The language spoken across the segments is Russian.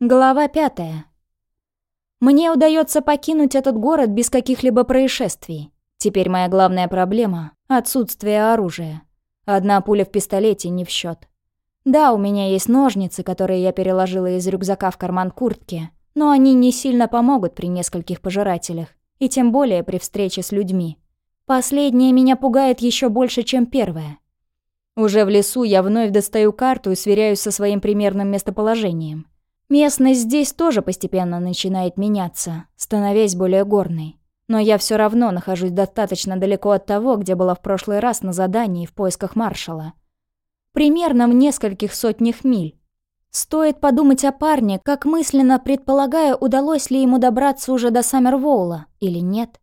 Глава пятая. Мне удается покинуть этот город без каких-либо происшествий. Теперь моя главная проблема — отсутствие оружия. Одна пуля в пистолете не в счет. Да, у меня есть ножницы, которые я переложила из рюкзака в карман куртки, но они не сильно помогут при нескольких пожирателях, и тем более при встрече с людьми. Последнее меня пугает еще больше, чем первое. Уже в лесу я вновь достаю карту и сверяюсь со своим примерным местоположением — Местность здесь тоже постепенно начинает меняться, становясь более горной. Но я все равно нахожусь достаточно далеко от того, где была в прошлый раз на задании в поисках маршала. Примерно в нескольких сотнях миль. Стоит подумать о парне, как мысленно предполагая, удалось ли ему добраться уже до Саммервоула или нет.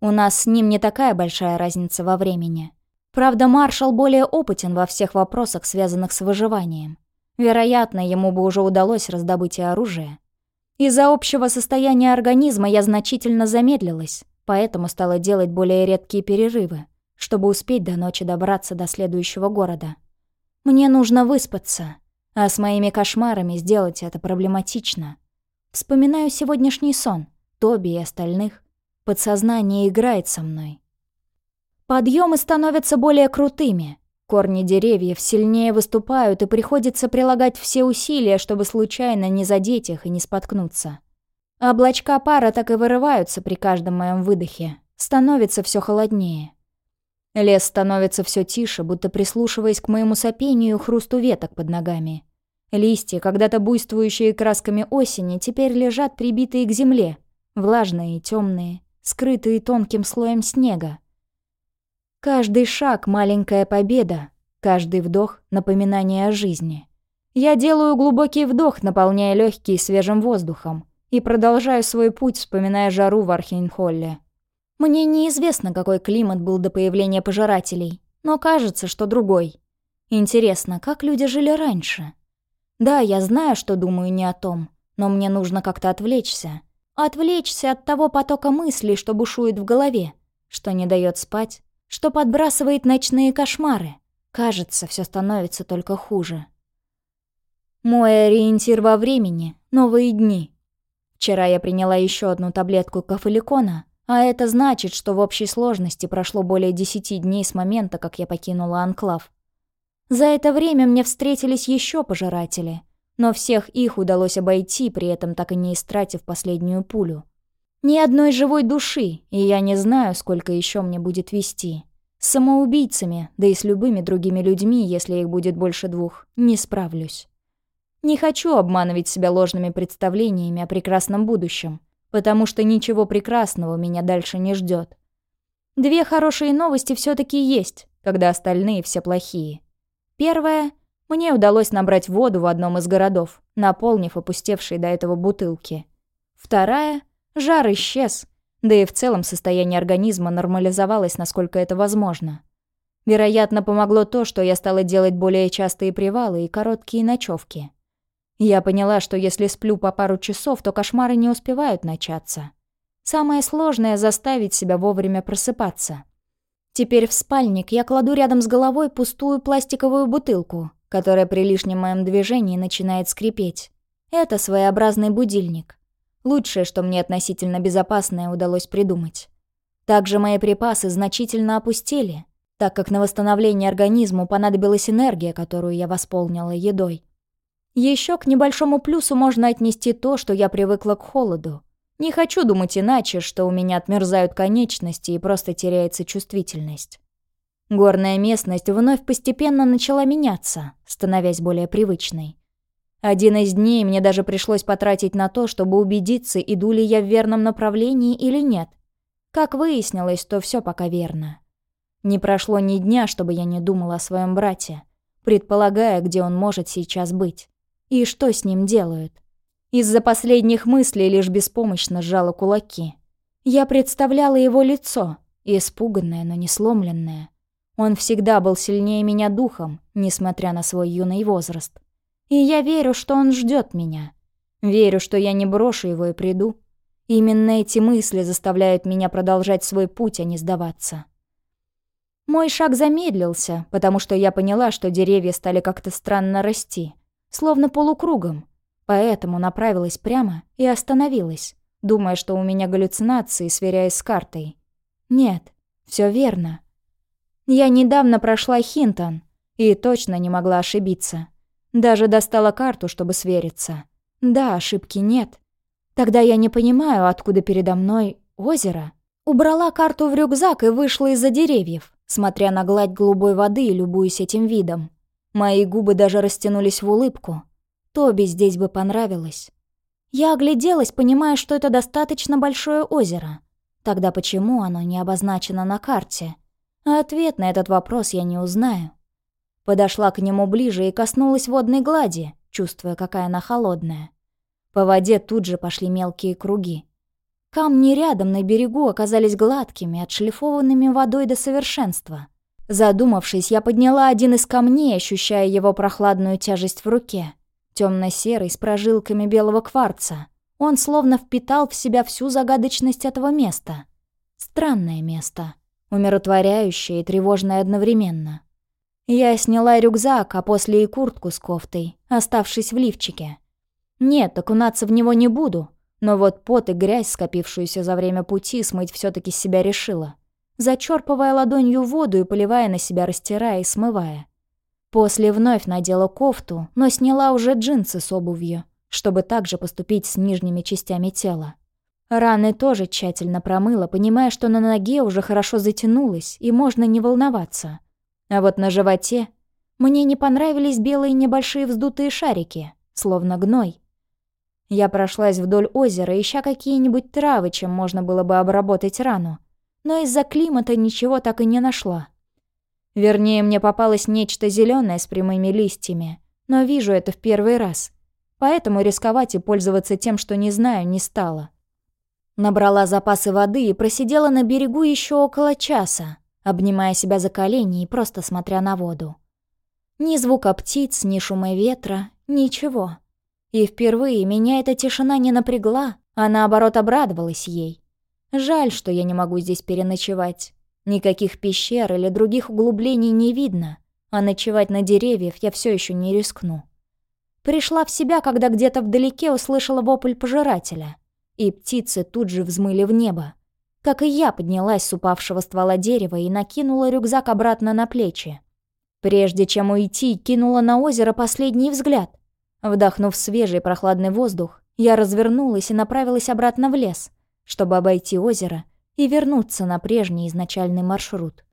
У нас с ним не такая большая разница во времени. Правда, маршал более опытен во всех вопросах, связанных с выживанием. Вероятно, ему бы уже удалось раздобыть и оружие. Из-за общего состояния организма я значительно замедлилась, поэтому стала делать более редкие перерывы, чтобы успеть до ночи добраться до следующего города. Мне нужно выспаться, а с моими кошмарами сделать это проблематично. Вспоминаю сегодняшний сон, Тоби и остальных. Подсознание играет со мной. Подъемы становятся более крутыми, Корни деревьев сильнее выступают, и приходится прилагать все усилия, чтобы случайно не задеть их и не споткнуться. Облачка пара так и вырываются при каждом моем выдохе. Становится все холоднее. Лес становится все тише, будто прислушиваясь к моему сопению и хрусту веток под ногами. Листья, когда-то буйствующие красками осени, теперь лежат прибитые к земле, влажные и темные, скрытые тонким слоем снега. Каждый шаг — маленькая победа, каждый вдох — напоминание о жизни. Я делаю глубокий вдох, наполняя легкие свежим воздухом, и продолжаю свой путь, вспоминая жару в Архейнхолле. Мне неизвестно, какой климат был до появления пожирателей, но кажется, что другой. Интересно, как люди жили раньше? Да, я знаю, что думаю не о том, но мне нужно как-то отвлечься. Отвлечься от того потока мыслей, что бушует в голове, что не дает спать, что подбрасывает ночные кошмары. Кажется, все становится только хуже. Мой ориентир во времени — новые дни. Вчера я приняла еще одну таблетку кафеликона, а это значит, что в общей сложности прошло более десяти дней с момента, как я покинула Анклав. За это время мне встретились еще пожиратели, но всех их удалось обойти, при этом так и не истратив последнюю пулю. Ни одной живой души, и я не знаю, сколько еще мне будет вести. С самоубийцами, да и с любыми другими людьми, если их будет больше двух, не справлюсь. Не хочу обманывать себя ложными представлениями о прекрасном будущем, потому что ничего прекрасного меня дальше не ждет. Две хорошие новости все таки есть, когда остальные все плохие. Первая — мне удалось набрать воду в одном из городов, наполнив опустевшие до этого бутылки. Вторая Жар исчез, да и в целом состояние организма нормализовалось, насколько это возможно. Вероятно, помогло то, что я стала делать более частые привалы и короткие ночевки. Я поняла, что если сплю по пару часов, то кошмары не успевают начаться. Самое сложное — заставить себя вовремя просыпаться. Теперь в спальник я кладу рядом с головой пустую пластиковую бутылку, которая при лишнем моем движении начинает скрипеть. Это своеобразный будильник. Лучшее, что мне относительно безопасное удалось придумать. Также мои припасы значительно опустели, так как на восстановление организму понадобилась энергия, которую я восполнила едой. Еще к небольшому плюсу можно отнести то, что я привыкла к холоду. Не хочу думать иначе, что у меня отмерзают конечности и просто теряется чувствительность. Горная местность вновь постепенно начала меняться, становясь более привычной. Один из дней мне даже пришлось потратить на то, чтобы убедиться, иду ли я в верном направлении или нет. Как выяснилось, то все пока верно. Не прошло ни дня, чтобы я не думала о своем брате, предполагая, где он может сейчас быть. И что с ним делают. Из-за последних мыслей лишь беспомощно сжала кулаки. Я представляла его лицо, испуганное, но не сломленное. Он всегда был сильнее меня духом, несмотря на свой юный возраст. И я верю, что он ждет меня. Верю, что я не брошу его и приду. Именно эти мысли заставляют меня продолжать свой путь, а не сдаваться. Мой шаг замедлился, потому что я поняла, что деревья стали как-то странно расти, словно полукругом. Поэтому направилась прямо и остановилась, думая, что у меня галлюцинации, сверяясь с картой. Нет, все верно. Я недавно прошла Хинтон и точно не могла ошибиться. Даже достала карту, чтобы свериться. Да, ошибки нет. Тогда я не понимаю, откуда передо мной озеро. Убрала карту в рюкзак и вышла из-за деревьев, смотря на гладь голубой воды и любуясь этим видом. Мои губы даже растянулись в улыбку. Тоби здесь бы понравилось. Я огляделась, понимая, что это достаточно большое озеро. Тогда почему оно не обозначено на карте? Ответ на этот вопрос я не узнаю. Подошла к нему ближе и коснулась водной глади, чувствуя, какая она холодная. По воде тут же пошли мелкие круги. Камни рядом на берегу оказались гладкими, отшлифованными водой до совершенства. Задумавшись, я подняла один из камней, ощущая его прохладную тяжесть в руке. Темно-серый, с прожилками белого кварца. Он словно впитал в себя всю загадочность этого места. Странное место. Умиротворяющее и тревожное одновременно. Я сняла рюкзак, а после и куртку с кофтой, оставшись в лифчике. Нет, окунаться в него не буду, но вот пот и грязь, скопившуюся за время пути, смыть все таки с себя решила. Зачерпывая ладонью воду и поливая на себя, растирая и смывая. После вновь надела кофту, но сняла уже джинсы с обувью, чтобы также поступить с нижними частями тела. Раны тоже тщательно промыла, понимая, что на ноге уже хорошо затянулась и можно не волноваться. А вот на животе мне не понравились белые небольшие вздутые шарики, словно гной. Я прошлась вдоль озера, ища какие-нибудь травы, чем можно было бы обработать рану. Но из-за климата ничего так и не нашла. Вернее, мне попалось нечто зеленое с прямыми листьями, но вижу это в первый раз. Поэтому рисковать и пользоваться тем, что не знаю, не стала. Набрала запасы воды и просидела на берегу еще около часа, обнимая себя за колени и просто смотря на воду. Ни звука птиц, ни шума ветра, ничего. И впервые меня эта тишина не напрягла, а наоборот обрадовалась ей. Жаль, что я не могу здесь переночевать. Никаких пещер или других углублений не видно, а ночевать на деревьях я все еще не рискну. Пришла в себя, когда где-то вдалеке услышала вопль пожирателя, и птицы тут же взмыли в небо. Как и я поднялась с упавшего ствола дерева и накинула рюкзак обратно на плечи. Прежде чем уйти, кинула на озеро последний взгляд. Вдохнув свежий прохладный воздух, я развернулась и направилась обратно в лес, чтобы обойти озеро и вернуться на прежний изначальный маршрут.